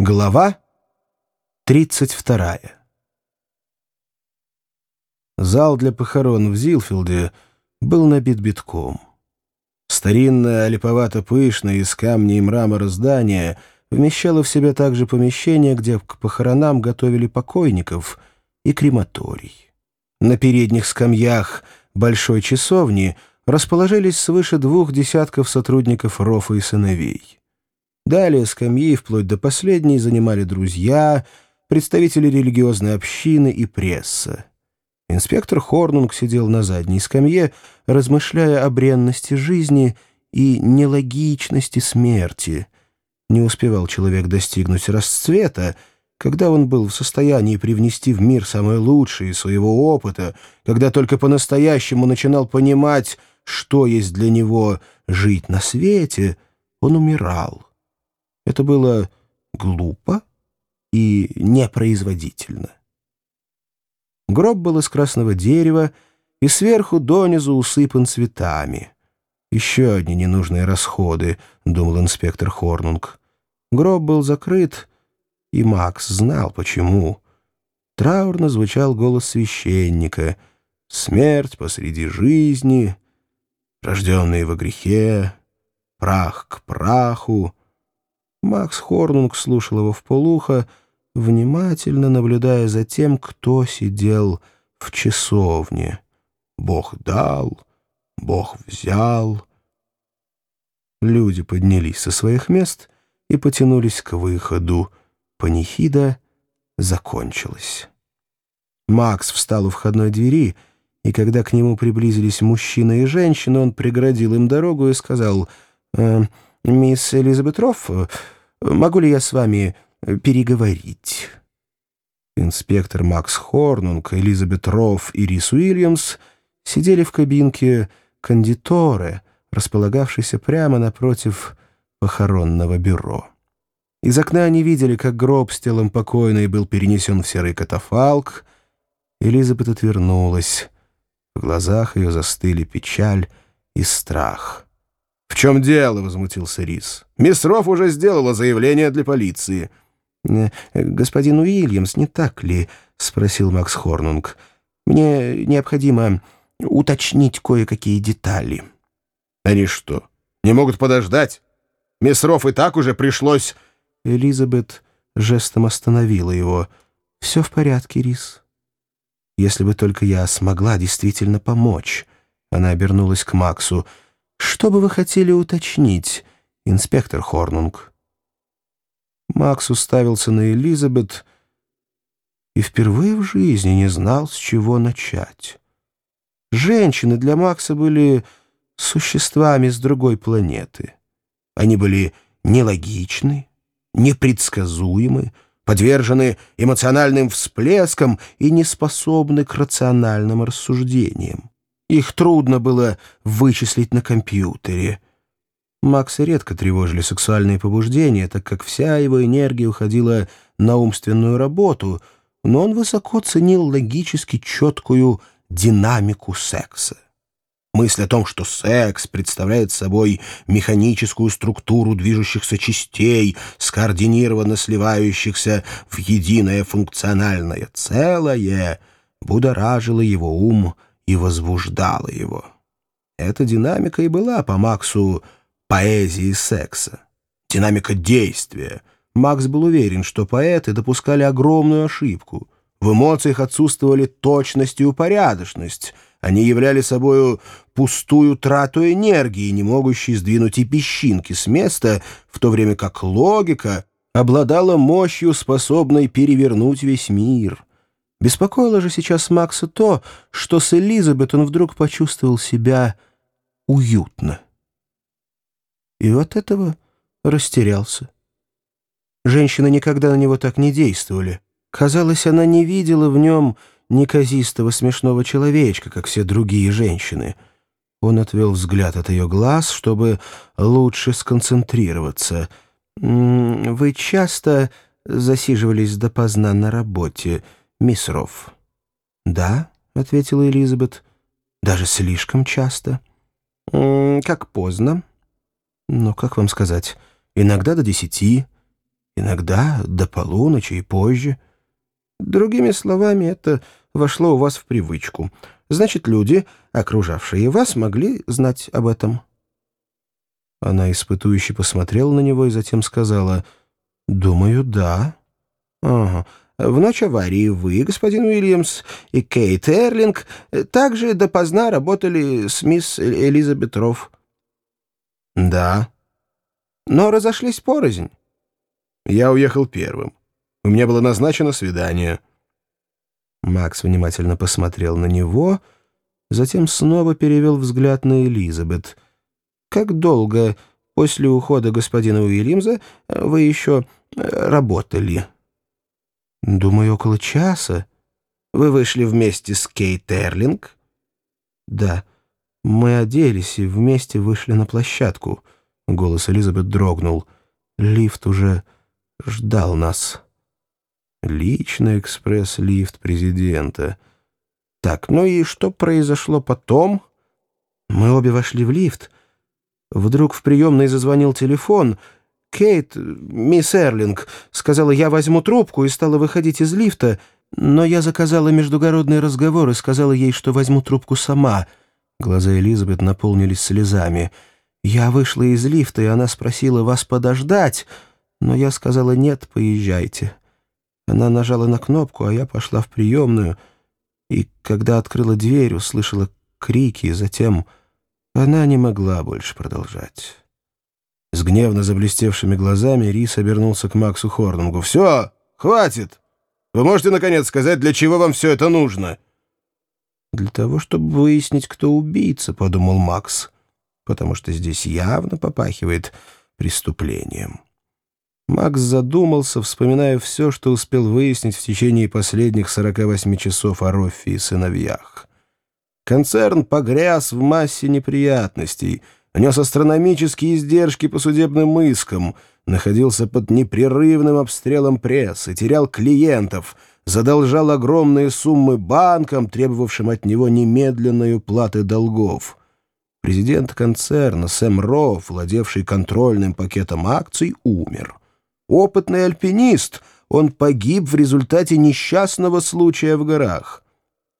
Глава 32 Зал для похорон в Зилфилде был набит битком. Старинное, липовато-пышное из камня и мрамора здание вмещало в себя также помещение, где к похоронам готовили покойников, и крематорий. На передних скамьях большой часовни расположились свыше двух десятков сотрудников рофа и сыновей. Далее скамьи, вплоть до последней, занимали друзья, представители религиозной общины и пресса. Инспектор Хорнунг сидел на задней скамье, размышляя о бренности жизни и нелогичности смерти. Не успевал человек достигнуть расцвета, когда он был в состоянии привнести в мир самое лучшее из своего опыта, когда только по-настоящему начинал понимать, что есть для него жить на свете, он умирал. Это было глупо и непроизводительно. Гроб был из красного дерева и сверху донизу усыпан цветами. «Еще одни ненужные расходы», — думал инспектор Хорнунг. Гроб был закрыт, и Макс знал, почему. Траурно звучал голос священника. «Смерть посреди жизни, рожденные во грехе, прах к праху, Макс Хорнунг слушал его вполуха, внимательно наблюдая за тем, кто сидел в часовне. Бог дал, Бог взял. Люди поднялись со своих мест и потянулись к выходу. Панихида закончилась. Макс встал у входной двери, и когда к нему приблизились мужчина и женщина, он преградил им дорогу и сказал «Э, «Мисс Элизабет Рофф, могу ли я с вами переговорить?» Инспектор Макс Хорнунг, Элизабет Рофф и Рис Уильямс сидели в кабинке кондиторе, располагавшейся прямо напротив похоронного бюро. Из окна они видели, как гроб с телом покойной был перенесен в серый катафалк. Элизабет отвернулась. В глазах ее застыли печаль и страх. «В чем дело?» — возмутился Рис. «Мисс Рофф уже сделала заявление для полиции». «Э, «Господин Уильямс, не так ли?» — спросил Макс Хорнунг. «Мне необходимо уточнить кое-какие детали». «Они что, не могут подождать? Мисс Рофф и так уже пришлось...» Элизабет жестом остановила его. «Все в порядке, Рис. Если бы только я смогла действительно помочь». Она обернулась к Максу. Что бы вы хотели уточнить, инспектор Хорнунг?» Макс уставился на Элизабет и впервые в жизни не знал, с чего начать. Женщины для Макса были существами с другой планеты. Они были нелогичны, непредсказуемы, подвержены эмоциональным всплескам и не способны к рациональным рассуждениям. Их трудно было вычислить на компьютере. Макса редко тревожили сексуальные побуждения, так как вся его энергия уходила на умственную работу, но он высоко ценил логически четкую динамику секса. Мысль о том, что секс представляет собой механическую структуру движущихся частей, скоординированно сливающихся в единое функциональное целое, будоражила его ум и возбуждала его. Эта динамика и была по Максу поэзией секса. Динамика действия. Макс был уверен, что поэты допускали огромную ошибку. В эмоциях отсутствовали точность и упорядоченность. Они являли собою пустую трату энергии, не могущей сдвинуть и песчинки с места, в то время как логика обладала мощью, способной перевернуть весь мир. Беспокоило же сейчас Макса то, что с Элизабет он вдруг почувствовал себя уютно. И от этого растерялся. Женщины никогда на него так не действовали. Казалось, она не видела в нем неказистого смешного человечка, как все другие женщины. Он отвел взгляд от ее глаз, чтобы лучше сконцентрироваться. «Вы часто засиживались допоздна на работе?» Мисс Рофф». «Да», — ответила Элизабет, — «даже слишком часто». «Как поздно?» «Ну, как вам сказать, иногда до десяти, Иногда до полуночи и позже. Другими словами, это вошло у вас в привычку. Значит, люди, окружавшие вас, могли знать об этом». Она испытующе посмотрела на него и затем сказала, «Думаю, да». «Ага. В ночь аварии вы, господин Уильямс, и Кейт Эрлинг также допоздна работали с мисс Элизабет Рофф». «Да». «Но разошлись порознь». «Я уехал первым. У меня было назначено свидание». Макс внимательно посмотрел на него, затем снова перевел взгляд на Элизабет. «Как долго после ухода господина Уильямса вы еще э, работали?» «Думаю, около часа. Вы вышли вместе с Кейт Эрлинг?» «Да. Мы оделись и вместе вышли на площадку». Голос Элизабет дрогнул. «Лифт уже ждал нас». Личный экспресс-лифт президента. Так, ну и что произошло потом? Мы обе вошли в лифт. Вдруг в приемной зазвонил телефон. Кейт, мисс Эрлинг, сказала, я возьму трубку и стала выходить из лифта, но я заказала междугородный разговор и сказала ей, что возьму трубку сама. Глаза Элизабет наполнились слезами. Я вышла из лифта, и она спросила вас подождать, но я сказала, нет, поезжайте. Она нажала на кнопку, а я пошла в приемную, и, когда открыла дверь, услышала крики, и затем она не могла больше продолжать. С гневно заблестевшими глазами Рис обернулся к Максу Хорнингу. «Все, хватит! Вы можете, наконец, сказать, для чего вам все это нужно?» «Для того, чтобы выяснить, кто убийца», — подумал Макс, «потому что здесь явно попахивает преступлением». Макс задумался, вспоминая все, что успел выяснить в течение последних 48 часов о Роффе и сыновьях. Концерн погряз в массе неприятностей, нес астрономические издержки по судебным искам, находился под непрерывным обстрелом прессы, терял клиентов, задолжал огромные суммы банкам, требовавшим от него немедленной уплаты долгов. Президент концерна Сэм Рофф, владевший контрольным пакетом акций, умер. Опытный альпинист, он погиб в результате несчастного случая в горах.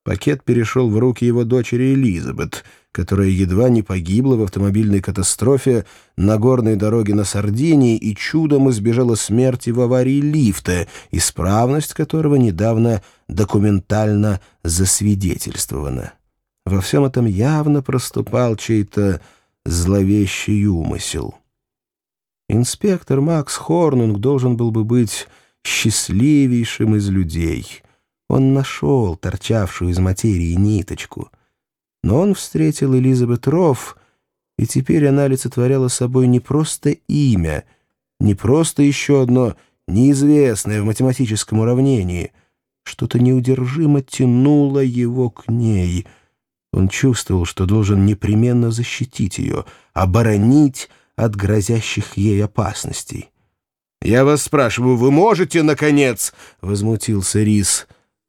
Пакет перешел в руки его дочери Элизабет, которая едва не погибла в автомобильной катастрофе на горной дороге на Сардинии и чудом избежала смерти в аварии лифта, исправность которого недавно документально засвидетельствована. Во всем этом явно проступал чей-то зловещий умысел. Инспектор Макс Хорнунг должен был бы быть счастливейшим из людей. Он нашел торчавшую из материи ниточку. Но он встретил Элизабет Рофф, и теперь она олицетворяла собой не просто имя, не просто еще одно неизвестное в математическом уравнении. Что-то неудержимо тянуло его к ней. Он чувствовал, что должен непременно защитить ее, оборонить, от грозящих ей опасностей. «Я вас спрашиваю, вы можете, наконец?» — возмутился Рис.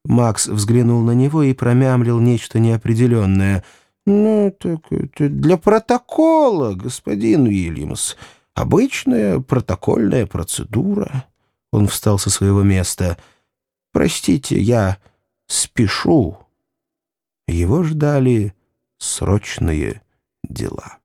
Макс взглянул на него и промямлил нечто неопределенное. «Ну, так это для протокола, господин Уильямс. Обычная протокольная процедура». Он встал со своего места. «Простите, я спешу». Его ждали срочные дела.